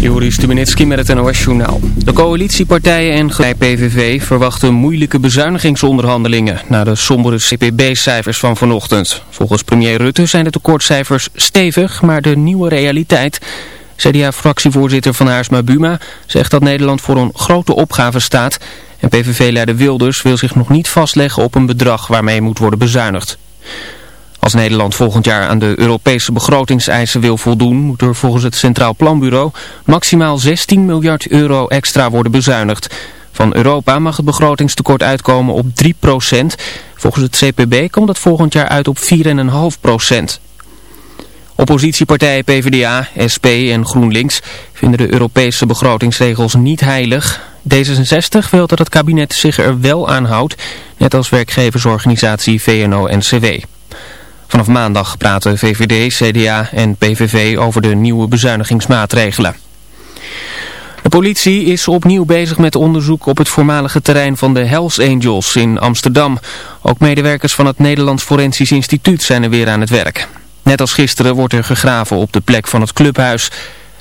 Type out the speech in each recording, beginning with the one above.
Joris Stubenitski met het NOS-journaal. De coalitiepartijen en PVV verwachten moeilijke bezuinigingsonderhandelingen... na de sombere CPB-cijfers van vanochtend. Volgens premier Rutte zijn de tekortcijfers stevig, maar de nieuwe realiteit... CDA-fractievoorzitter Van Haarsma Buma zegt dat Nederland voor een grote opgave staat... en PVV-leider Wilders wil zich nog niet vastleggen op een bedrag waarmee moet worden bezuinigd. Als Nederland volgend jaar aan de Europese begrotingseisen wil voldoen, moet er volgens het Centraal Planbureau maximaal 16 miljard euro extra worden bezuinigd. Van Europa mag het begrotingstekort uitkomen op 3% Volgens het CPB komt dat volgend jaar uit op 4,5% Oppositiepartijen PvdA, SP en GroenLinks vinden de Europese begrotingsregels niet heilig. D66 wil dat het kabinet zich er wel aan houdt, net als werkgeversorganisatie VNO-NCW. Vanaf maandag praten VVD, CDA en PVV over de nieuwe bezuinigingsmaatregelen. De politie is opnieuw bezig met onderzoek op het voormalige terrein van de Hells Angels in Amsterdam. Ook medewerkers van het Nederlands Forensisch Instituut zijn er weer aan het werk. Net als gisteren wordt er gegraven op de plek van het clubhuis.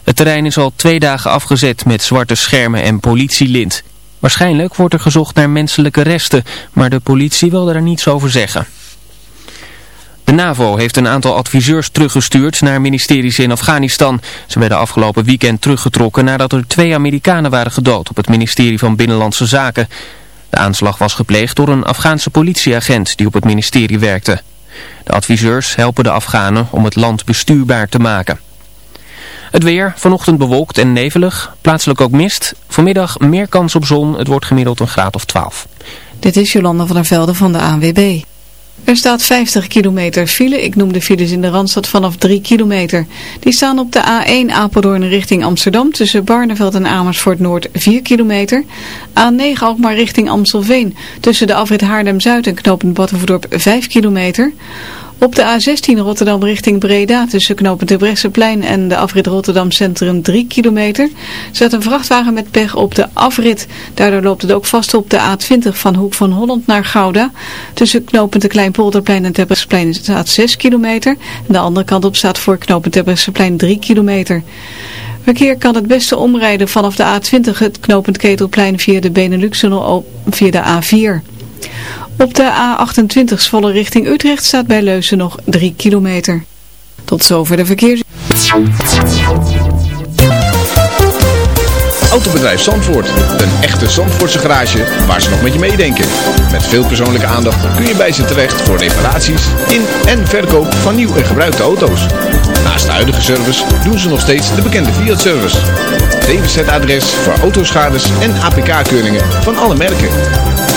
Het terrein is al twee dagen afgezet met zwarte schermen en politielint. Waarschijnlijk wordt er gezocht naar menselijke resten, maar de politie wil daar niets over zeggen. De NAVO heeft een aantal adviseurs teruggestuurd naar ministeries in Afghanistan. Ze werden afgelopen weekend teruggetrokken nadat er twee Amerikanen waren gedood op het ministerie van Binnenlandse Zaken. De aanslag was gepleegd door een Afghaanse politieagent die op het ministerie werkte. De adviseurs helpen de Afghanen om het land bestuurbaar te maken. Het weer, vanochtend bewolkt en nevelig, plaatselijk ook mist. Vanmiddag meer kans op zon, het wordt gemiddeld een graad of 12. Dit is Jolanda van der Velde van de ANWB. Er staat 50 kilometer file. Ik noem de files in de Randstad vanaf 3 kilometer. Die staan op de A1 Apeldoorn richting Amsterdam tussen Barneveld en Amersfoort Noord 4 kilometer. A9 Alkmaar richting Amstelveen tussen de afrit Haarlem-Zuid en knooppunt Battenverdorp 5 kilometer. Op de A16 Rotterdam richting Breda tussen knooppunt Bresseplein en de afrit Rotterdam Centrum 3 kilometer. Zet een vrachtwagen met pech op de afrit. Daardoor loopt het ook vast op de A20 van Hoek van Holland naar Gouda. Tussen knooppunt de Kleinpolderplein en Terbrechtseplein staat 6 kilometer. De andere kant op staat voor knooppunt Terbrechtseplein 3 kilometer. Verkeer kan het beste omrijden vanaf de A20 het knooppunt Ketelplein via de Benelux-tunnel via de A4. Op de A28 volle richting Utrecht staat bij Leusen nog 3 kilometer. Tot zover de verkeers... Autobedrijf Zandvoort. Een echte Zandvoortse garage waar ze nog met je meedenken. Met veel persoonlijke aandacht kun je bij ze terecht voor reparaties in en verkoop van nieuw en gebruikte auto's. Naast de huidige service doen ze nog steeds de bekende Fiat-service. DWZ-adres voor autoschades en APK-keuringen van alle merken.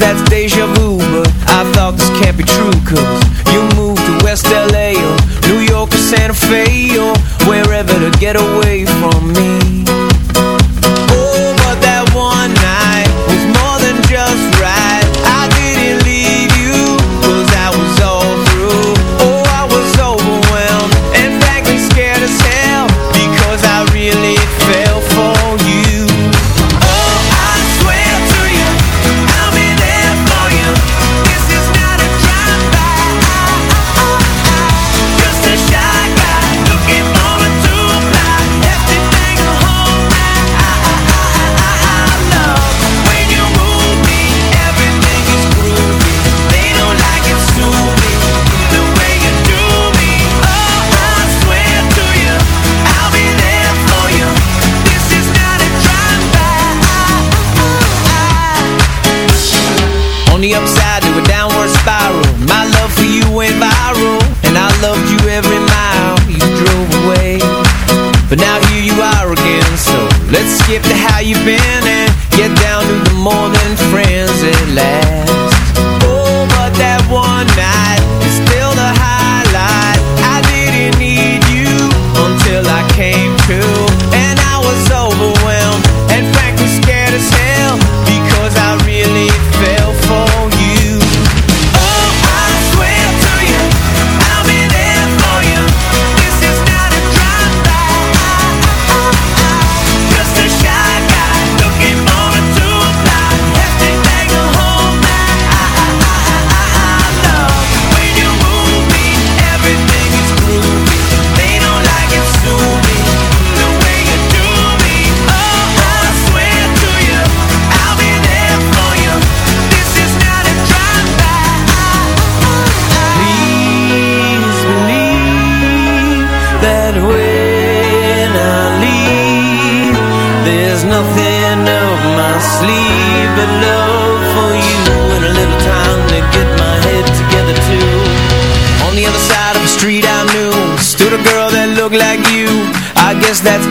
That's deja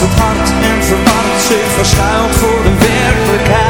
Het hart en verward zich verschuilt voor de werkelijkheid.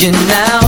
you now.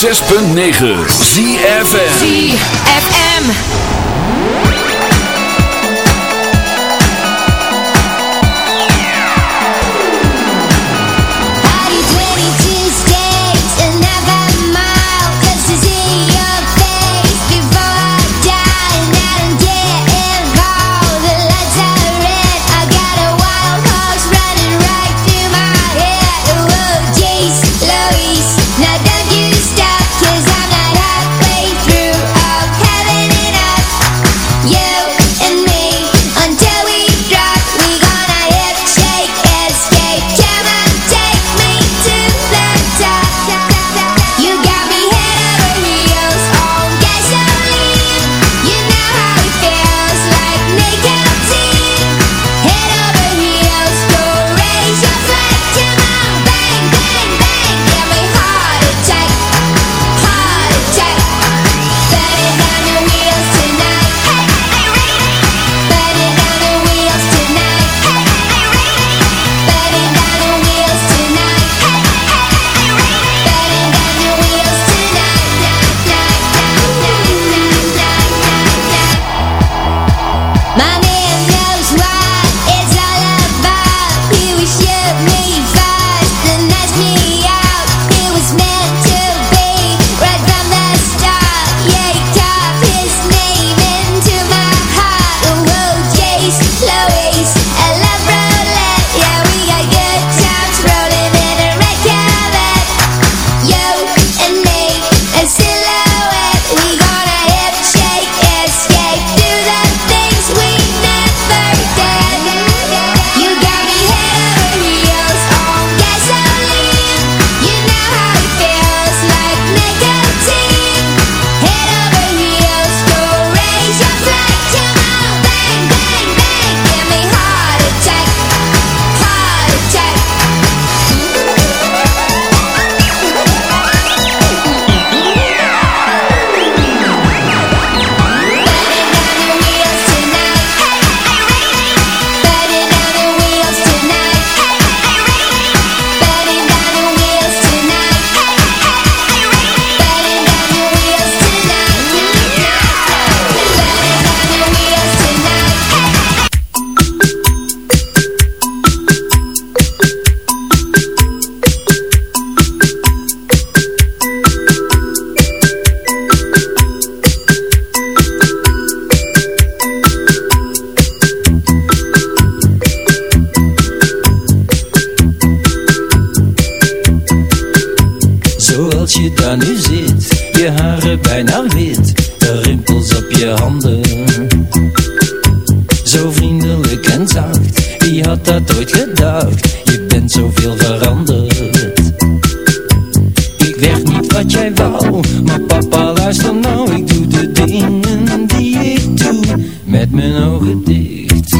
106.9 ZFM ZFM. met mijn ogen dicht.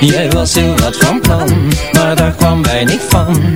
Jij was heel wat van plan, maar daar kwam weinig van.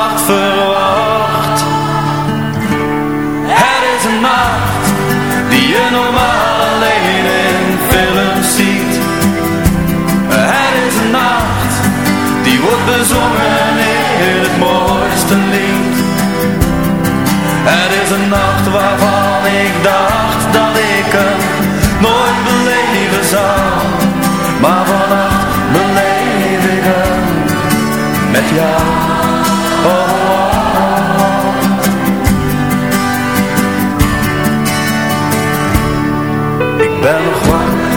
jou. Oh. Ik ben nog wakker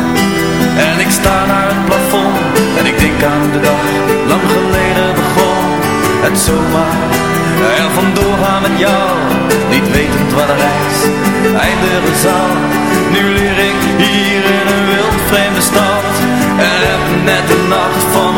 en ik sta naar het plafond en ik denk aan de dag lang geleden begon het zomaar er vandoor gaan met jou, niet wetend wat de reis eindigen zal. Nu leer ik hier in een wild vreemde stad en heb net de nacht van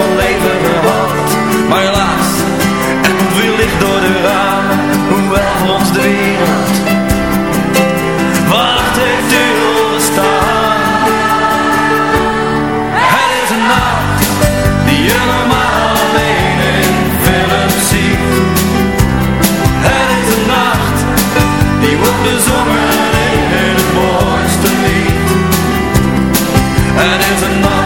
Het is een